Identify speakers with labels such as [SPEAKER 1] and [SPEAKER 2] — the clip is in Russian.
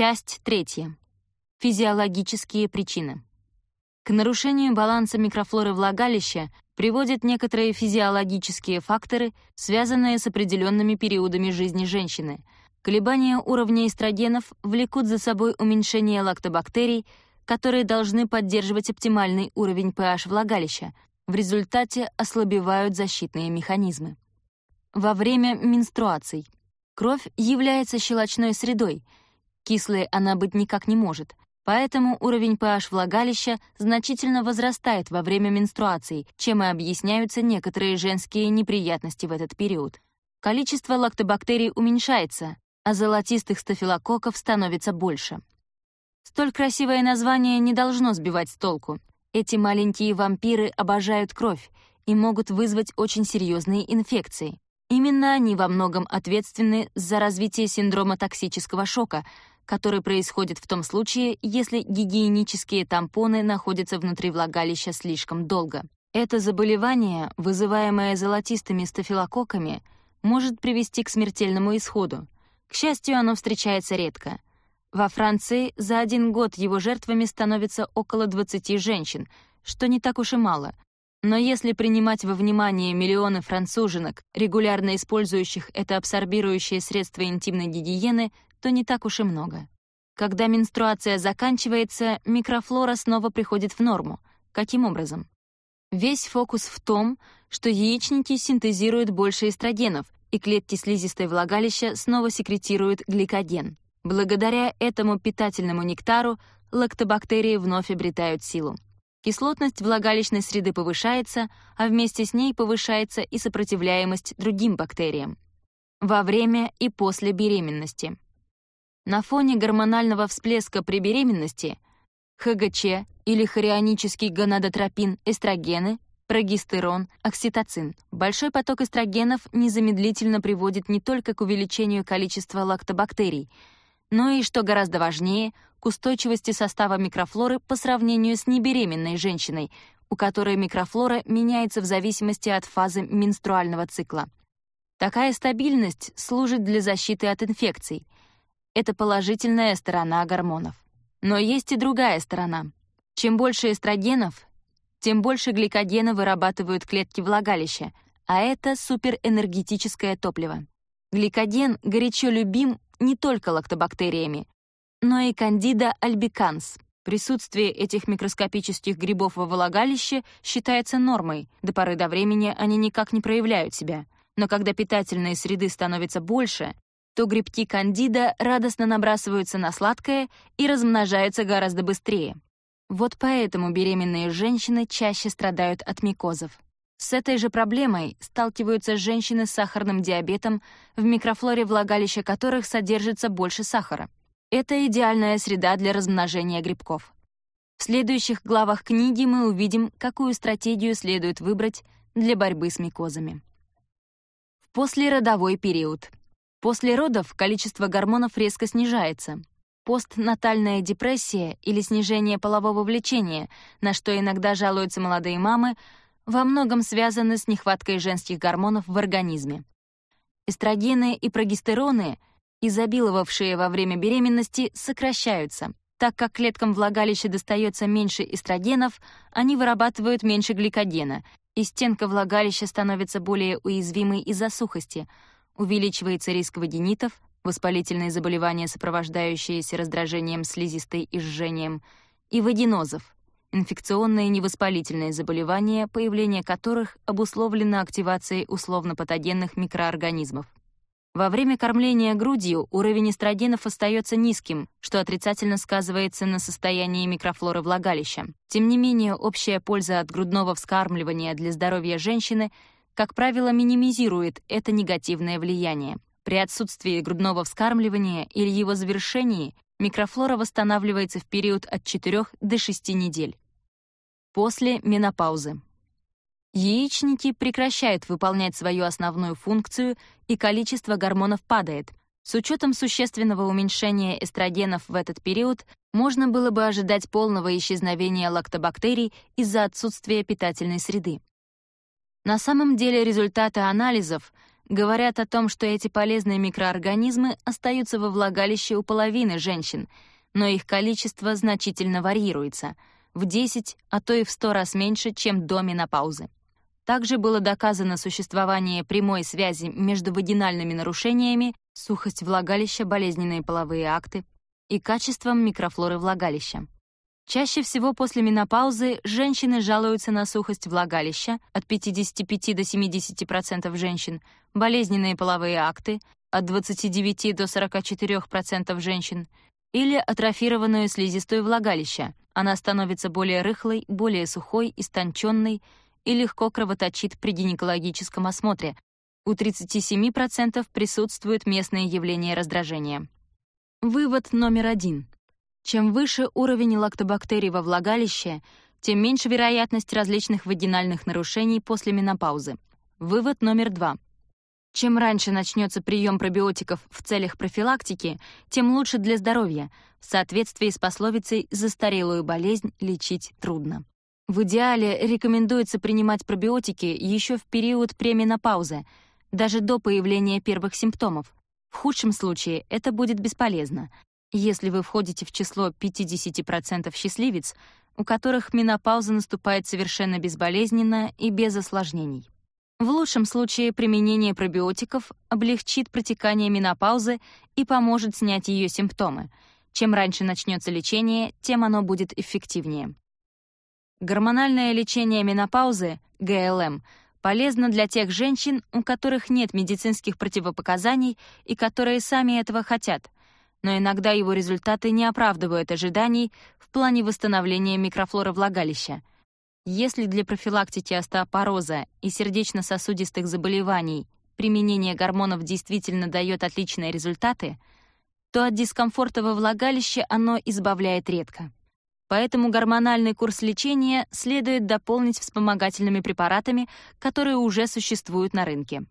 [SPEAKER 1] Часть третья. Физиологические причины. К нарушению баланса микрофлоры влагалища приводят некоторые физиологические факторы, связанные с определенными периодами жизни женщины. Колебания уровня эстрогенов влекут за собой уменьшение лактобактерий, которые должны поддерживать оптимальный уровень pH влагалища. В результате ослабевают защитные механизмы. Во время менструаций кровь является щелочной средой — Кислые она быть никак не может, поэтому уровень pH влагалища значительно возрастает во время менструации, чем и объясняются некоторые женские неприятности в этот период. Количество лактобактерий уменьшается, а золотистых стафилококков становится больше. Столь красивое название не должно сбивать с толку. Эти маленькие вампиры обожают кровь и могут вызвать очень серьезные инфекции. Именно они во многом ответственны за развитие синдрома токсического шока, который происходит в том случае, если гигиенические тампоны находятся внутри влагалища слишком долго. Это заболевание, вызываемое золотистыми стафилококками, может привести к смертельному исходу. К счастью, оно встречается редко. Во Франции за один год его жертвами становится около 20 женщин, что не так уж и мало — но если принимать во внимание миллионы француженок, регулярно использующих это абсорбирующее средство интимной гигиены, то не так уж и много. Когда менструация заканчивается, микрофлора снова приходит в норму. Каким образом? Весь фокус в том, что яичники синтезируют больше эстрогенов, и клетки слизистой влагалища снова секретируют гликоген. Благодаря этому питательному нектару лактобактерии вновь обретают силу. Кислотность влагалищной среды повышается, а вместе с ней повышается и сопротивляемость другим бактериям. Во время и после беременности. На фоне гормонального всплеска при беременности ХГЧ или хорионический гонадотропин, эстрогены, прогестерон, окситоцин. Большой поток эстрогенов незамедлительно приводит не только к увеличению количества лактобактерий — но и, что гораздо важнее, к устойчивости состава микрофлоры по сравнению с небеременной женщиной, у которой микрофлора меняется в зависимости от фазы менструального цикла. Такая стабильность служит для защиты от инфекций. Это положительная сторона гормонов. Но есть и другая сторона. Чем больше эстрогенов, тем больше гликогена вырабатывают клетки влагалища, а это суперэнергетическое топливо. Гликоген горячо любим не только лактобактериями, но и кандида альбиканс. Присутствие этих микроскопических грибов во влагалище считается нормой, до поры до времени они никак не проявляют себя. Но когда питательные среды становятся больше, то грибки кандида радостно набрасываются на сладкое и размножаются гораздо быстрее. Вот поэтому беременные женщины чаще страдают от микозов. С этой же проблемой сталкиваются женщины с сахарным диабетом, в микрофлоре влагалища которых содержится больше сахара. Это идеальная среда для размножения грибков. В следующих главах книги мы увидим, какую стратегию следует выбрать для борьбы с микозами. В послеродовой период. После родов количество гормонов резко снижается. Постнатальная депрессия или снижение полового влечения, на что иногда жалуются молодые мамы — во многом связаны с нехваткой женских гормонов в организме. Эстрогены и прогестероны, изобиловавшие во время беременности, сокращаются. Так как клеткам влагалища достается меньше эстрогенов, они вырабатывают меньше гликогена, и стенка влагалища становится более уязвимой из-за сухости, увеличивается риск вагинитов, воспалительные заболевания, сопровождающиеся раздражением слизистой и жжением, и вагинозов — инфекционные невоспалительные заболевания, появление которых обусловлено активацией условно-патогенных микроорганизмов. Во время кормления грудью уровень эстрогенов остается низким, что отрицательно сказывается на состоянии микрофлоры влагалища. Тем не менее, общая польза от грудного вскармливания для здоровья женщины, как правило, минимизирует это негативное влияние. При отсутствии грудного вскармливания или его завершении микрофлора восстанавливается в период от 4 до 6 недель после менопаузы. Яичники прекращают выполнять свою основную функцию, и количество гормонов падает. С учетом существенного уменьшения эстрогенов в этот период можно было бы ожидать полного исчезновения лактобактерий из-за отсутствия питательной среды. На самом деле результаты анализов говорят о том, что эти полезные микроорганизмы остаются во влагалище у половины женщин, но их количество значительно варьируется — в 10, а то и в 100 раз меньше, чем до менопаузы. Также было доказано существование прямой связи между вагинальными нарушениями, сухость влагалища, болезненные половые акты и качеством микрофлоры влагалища. Чаще всего после менопаузы женщины жалуются на сухость влагалища от 55 до 70% женщин, болезненные половые акты от 29 до 44% женщин или атрофированную слизистую влагалища она становится более рыхлой, более сухой, истонченной и легко кровоточит при гинекологическом осмотре. У 37% присутствуют местные явления раздражения. Вывод номер один. Чем выше уровень лактобактерий во влагалище, тем меньше вероятность различных вагинальных нарушений после менопаузы. Вывод номер два. Чем раньше начнется прием пробиотиков в целях профилактики, тем лучше для здоровья, в соответствии с пословицей «застарелую болезнь лечить трудно». В идеале рекомендуется принимать пробиотики еще в период преминопаузы, даже до появления первых симптомов. В худшем случае это будет бесполезно. Если вы входите в число 50% счастливец, у которых менопауза наступает совершенно безболезненно и без осложнений. В лучшем случае применение пробиотиков облегчит протекание менопаузы и поможет снять ее симптомы. Чем раньше начнется лечение, тем оно будет эффективнее. Гормональное лечение менопаузы, ГЛМ, полезно для тех женщин, у которых нет медицинских противопоказаний и которые сами этого хотят, но иногда его результаты не оправдывают ожиданий в плане восстановления микрофлоры влагалища — если для профилактики остеопороза и сердечно-сосудистых заболеваний применение гормонов действительно дает отличные результаты, то от дискомфорта во влагалище оно избавляет редко. Поэтому гормональный курс лечения следует дополнить вспомогательными препаратами, которые уже существуют на рынке.